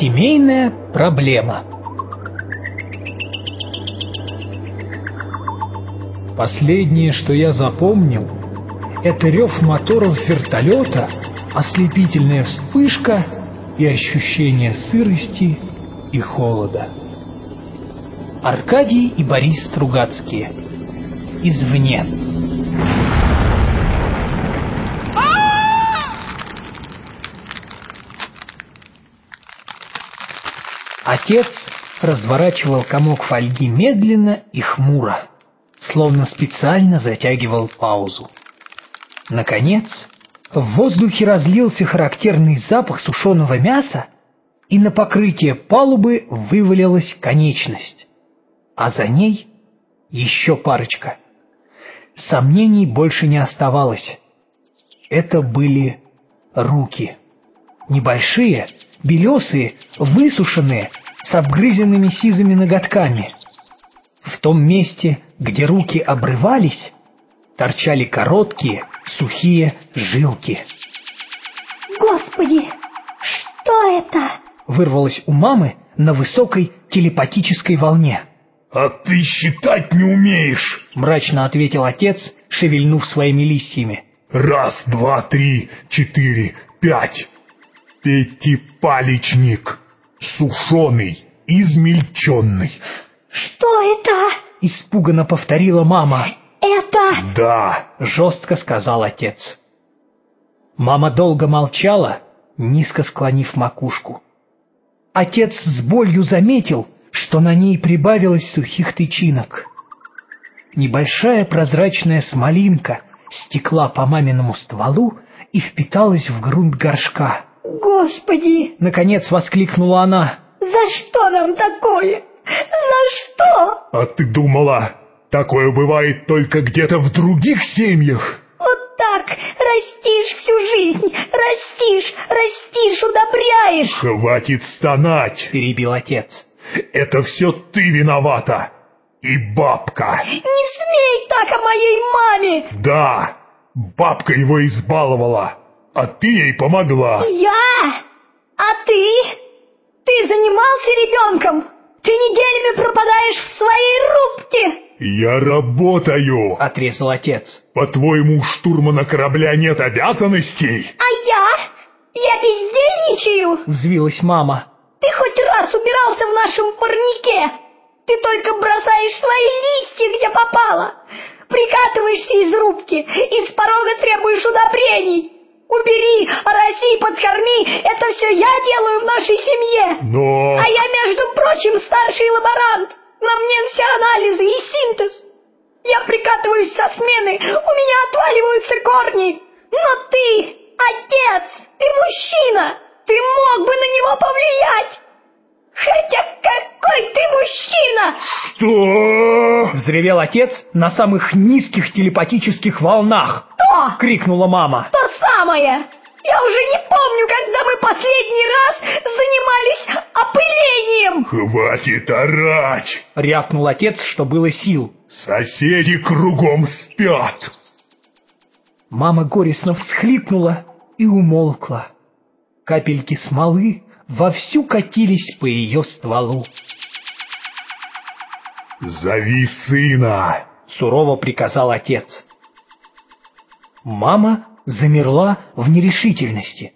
Семейная проблема Последнее, что я запомнил, это рев моторов вертолета, ослепительная вспышка и ощущение сырости и холода. Аркадий и Борис Стругацкие. Извне. Отец разворачивал комок фольги медленно и хмуро, словно специально затягивал паузу. Наконец, в воздухе разлился характерный запах сушеного мяса, и на покрытие палубы вывалилась конечность, а за ней еще парочка. Сомнений больше не оставалось. Это были руки. Небольшие, белесые, высушенные, с обгрызенными сизыми ноготками. В том месте, где руки обрывались, торчали короткие, сухие жилки. «Господи, что это?» вырвалось у мамы на высокой телепатической волне. «А ты считать не умеешь!» — мрачно ответил отец, шевельнув своими листьями. «Раз, два, три, четыре, пять. Пятипалечник, сушеный, измельченный». «Что это?» — испуганно повторила мама. «Это...» «Да», — жестко сказал отец. Мама долго молчала, низко склонив макушку. Отец с болью заметил, что на ней прибавилось сухих тычинок. Небольшая прозрачная смолинка стекла по маминому стволу и впиталась в грунт горшка. «Господи!» — наконец воскликнула она. «За что нам такое? За что?» «А ты думала, такое бывает только где-то в других семьях?» «Вот так растишь всю жизнь, растишь, растишь, удобряешь!» «Хватит стонать!» — перебил отец. «Это все ты виновата! И бабка!» «Не смей так о моей маме!» «Да, бабка его избаловала, а ты ей помогла!» «Я? А ты? Ты занимался ребенком? Ты неделями пропадаешь в своей рубке!» «Я работаю!» — отрезал отец. «По-твоему, у штурмана корабля нет обязанностей?» «А я? Я бездельничаю?» — взвилась мама. «Ты хоть раз убирался в нашем парнике? Ты только бросаешь свои листья, где попало! Прикатываешься из рубки и с порога требуешь удобрений!» Убери, ороси, подкорми, это все я делаю в нашей семье. Но... А я, между прочим, старший лаборант. На мне все анализы и синтез. Я прикатываюсь со смены, у меня отваливаются корни. Но ты, отец, ты мужчина, ты мог бы на него повлиять. Хотя какой ты мужчина! Что? Взревел отец на самых низких телепатических волнах. Что? Крикнула мама. То самое! Я уже не помню, когда мы последний раз занимались опылением! Хватит орать! Рявкнул отец, что было сил. Соседи кругом спят! Мама горестно всхлипнула и умолкла. Капельки смолы вовсю катились по ее стволу. «Зови сына!» — сурово приказал отец. Мама замерла в нерешительности.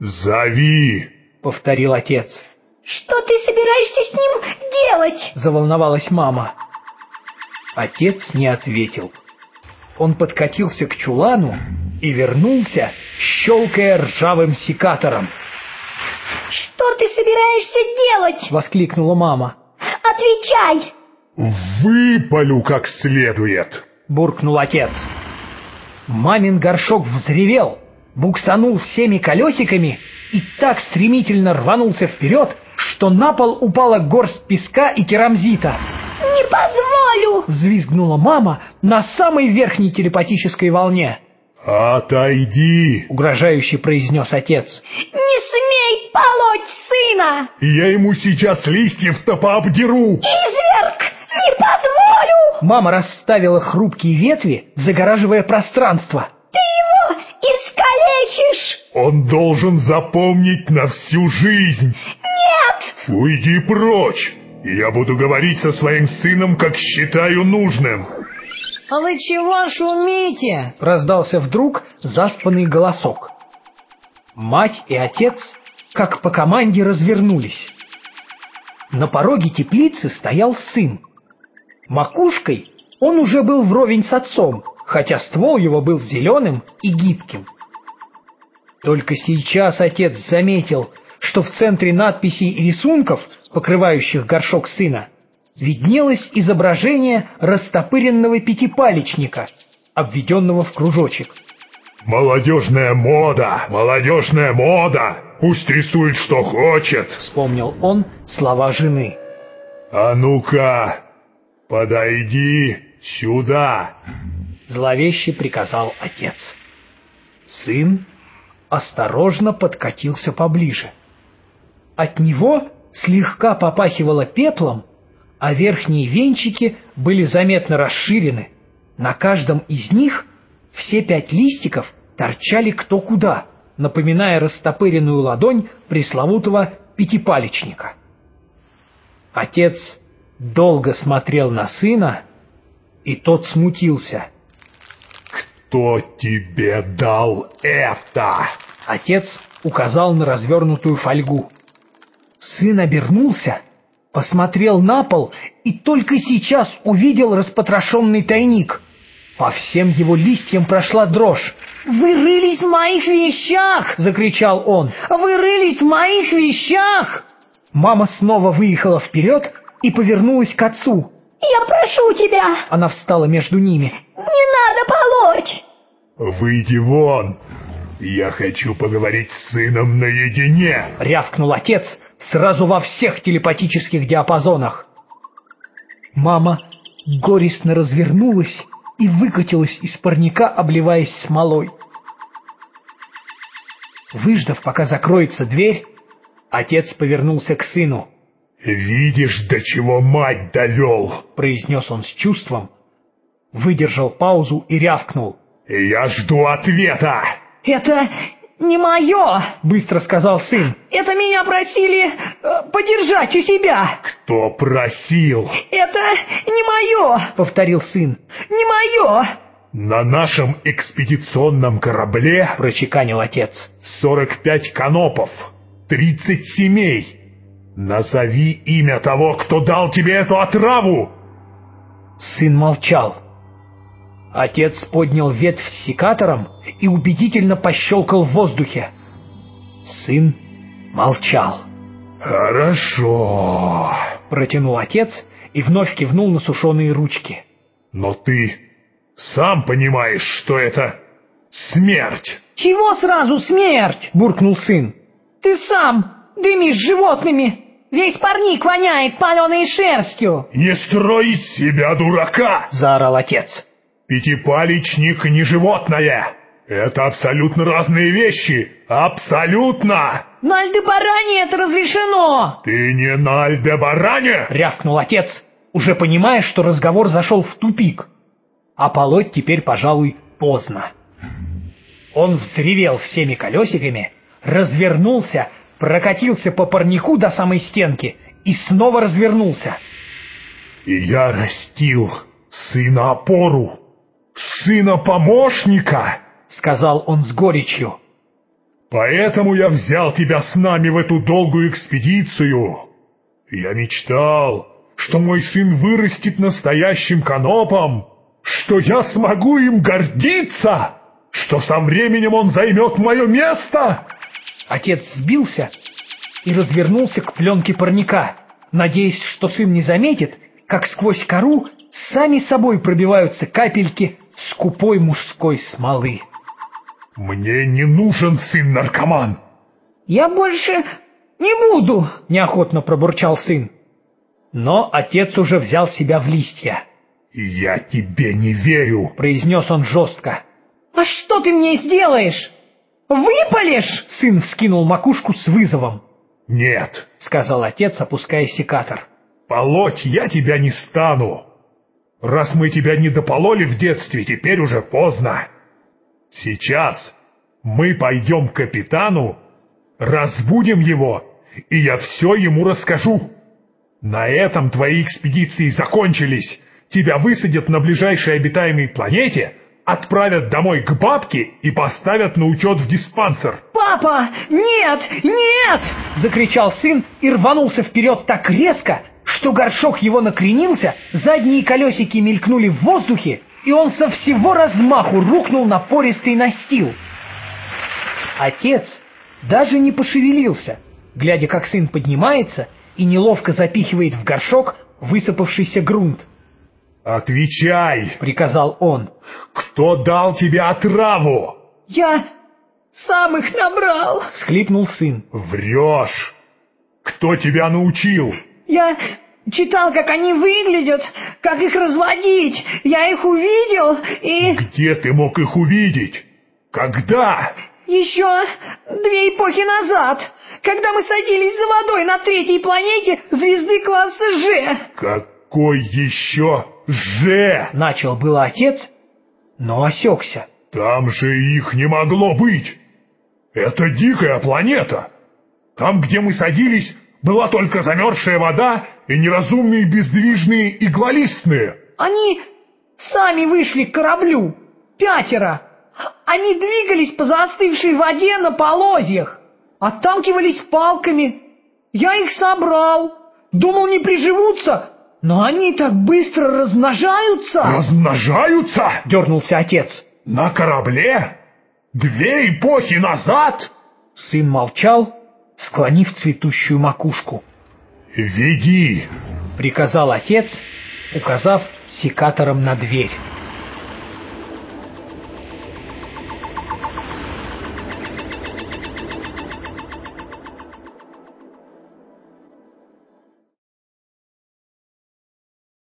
«Зови!» — повторил отец. «Что ты собираешься с ним делать?» — заволновалась мама. Отец не ответил. Он подкатился к чулану и вернулся, щелкая ржавым секатором. «Что ты собираешься делать?» — воскликнула мама. «Отвечай!» «Выпалю как следует!» — буркнул отец. Мамин горшок взревел, буксанул всеми колесиками и так стремительно рванулся вперед, что на пол упала горсть песка и керамзита. «Не позволю!» — взвизгнула мама на самой верхней телепатической волне. «Отойди!» — угрожающе произнес отец. «Не смей полоть сына!» «Я ему сейчас листьев-то пообдеру!» «Изверг! Не позволю!» Мама расставила хрупкие ветви, загораживая пространство. «Ты его искалечишь!» «Он должен запомнить на всю жизнь!» Уйди прочь! Я буду говорить со своим сыном, как считаю нужным. «А вы чего шумите?» — раздался вдруг заспанный голосок. Мать и отец, как по команде, развернулись. На пороге теплицы стоял сын. Макушкой он уже был вровень с отцом, хотя ствол его был зеленым и гибким. Только сейчас отец заметил, что в центре надписей и рисунков, покрывающих горшок сына, виднелось изображение растопыренного пятипалечника, обведенного в кружочек. «Молодежная мода! Молодежная мода! Пусть рисует, что хочет!» — вспомнил он слова жены. «А ну-ка, подойди сюда!» — зловеще приказал отец. Сын осторожно подкатился поближе. От него слегка попахивало пеплом, а верхние венчики были заметно расширены. На каждом из них все пять листиков торчали кто куда, напоминая растопыренную ладонь пресловутого пятипалечника. Отец долго смотрел на сына, и тот смутился. «Кто тебе дал это?» Отец указал на развернутую фольгу. Сын обернулся посмотрел на пол и только сейчас увидел распотрошенный тайник. По всем его листьям прошла дрожь. «Вы рылись в моих вещах!» — закричал он. «Вы рылись в моих вещах!» Мама снова выехала вперед и повернулась к отцу. «Я прошу тебя!» Она встала между ними. «Не надо полоть!» «Выйди вон! Я хочу поговорить с сыном наедине!» — рявкнул отец, сразу во всех телепатических диапазонах. Мама горестно развернулась и выкатилась из парника, обливаясь смолой. Выждав, пока закроется дверь, отец повернулся к сыну. «Видишь, до чего мать довел!» — произнес он с чувством, выдержал паузу и рявкнул. «Я жду ответа!» «Это не мое!» — быстро сказал сын. «Это меня просили э, подержать у себя!» «Кто просил?» «Это не мое!» — повторил сын. «Не мое!» «На нашем экспедиционном корабле, — прочеканил отец, — сорок пять канопов, тридцать семей. Назови имя того, кто дал тебе эту отраву!» Сын молчал. Отец поднял ветвь с секатором и убедительно пощелкал в воздухе. Сын молчал. «Хорошо», — протянул отец и вновь кивнул на сушеные ручки. «Но ты сам понимаешь, что это смерть!» «Чего сразу смерть?» — буркнул сын. «Ты сам дымишь животными!» Весь парник воняет паленой шерстью!» «Не строй из себя дурака!» — заорал отец. Пятипалечник не животное. Это абсолютно разные вещи. Абсолютно! На Альдебаране это разрешено! Ты не на Альдебаране? Рявкнул отец, уже понимая, что разговор зашел в тупик. А полоть теперь, пожалуй, поздно. Он взревел всеми колесиками, развернулся, прокатился по парнику до самой стенки и снова развернулся. И я растил сына опору, сына помощника, — сказал он с горечью. Поэтому я взял тебя с нами в эту долгую экспедицию. Я мечтал, что мой сын вырастет настоящим канопом, что я смогу им гордиться, что со временем он займет мое место. Отец сбился и развернулся к пленке парника, надеясь, что сын не заметит, как сквозь кору сами собой пробиваются капельки скупой мужской смолы. «Мне не нужен сын-наркоман!» «Я больше не буду!» — неохотно пробурчал сын. Но отец уже взял себя в листья. «Я тебе не верю!» — произнес он жестко. «А что ты мне сделаешь? Выпалишь?» — сын вскинул макушку с вызовом. «Нет!» — сказал отец, опуская секатор. «Полоть я тебя не стану! Раз мы тебя не допололи в детстве, теперь уже поздно. Сейчас мы пойдем к капитану, разбудим его и я все ему расскажу. На этом твои экспедиции закончились. Тебя высадят на ближайшей обитаемой планете, отправят домой к бабке и поставят на учет в диспансер. «Папа! Нет! Нет!» — закричал сын и рванулся вперед так резко, что горшок его накренился, задние колесики мелькнули в воздухе, и он со всего размаху рухнул на пористый настил. Отец даже не пошевелился, глядя, как сын поднимается и неловко запихивает в горшок высыпавшийся грунт. «Отвечай!» — приказал он. «Кто дал тебе отраву?» «Я сам их набрал!» — всхлипнул сын. «Врешь! Кто тебя научил?» «Я читал, как они выглядят, как их разводить. Я их увидел и...» «Где ты мог их увидеть? Когда?» «Еще две эпохи назад, когда мы садились за водой на третьей планете звезды класса Ж». «Какой еще Ж?» — начал было отец, но осекся. «Там же их не могло быть! Это дикая планета! Там, где мы садились, была только замерзшая вода и неразумные бездвижные иглолистные. Они сами вышли к кораблю. Пятеро. Они двигались по застывшей воде на полозьях. Отталкивались палками. Я их собрал. Думал, не приживутся, но они так быстро размножаются. Размножаются? Дернулся отец. На корабле? Две эпохи назад? Сын молчал, склонив цветущую макушку. «Веди!» — приказал отец, указав секатором на дверь.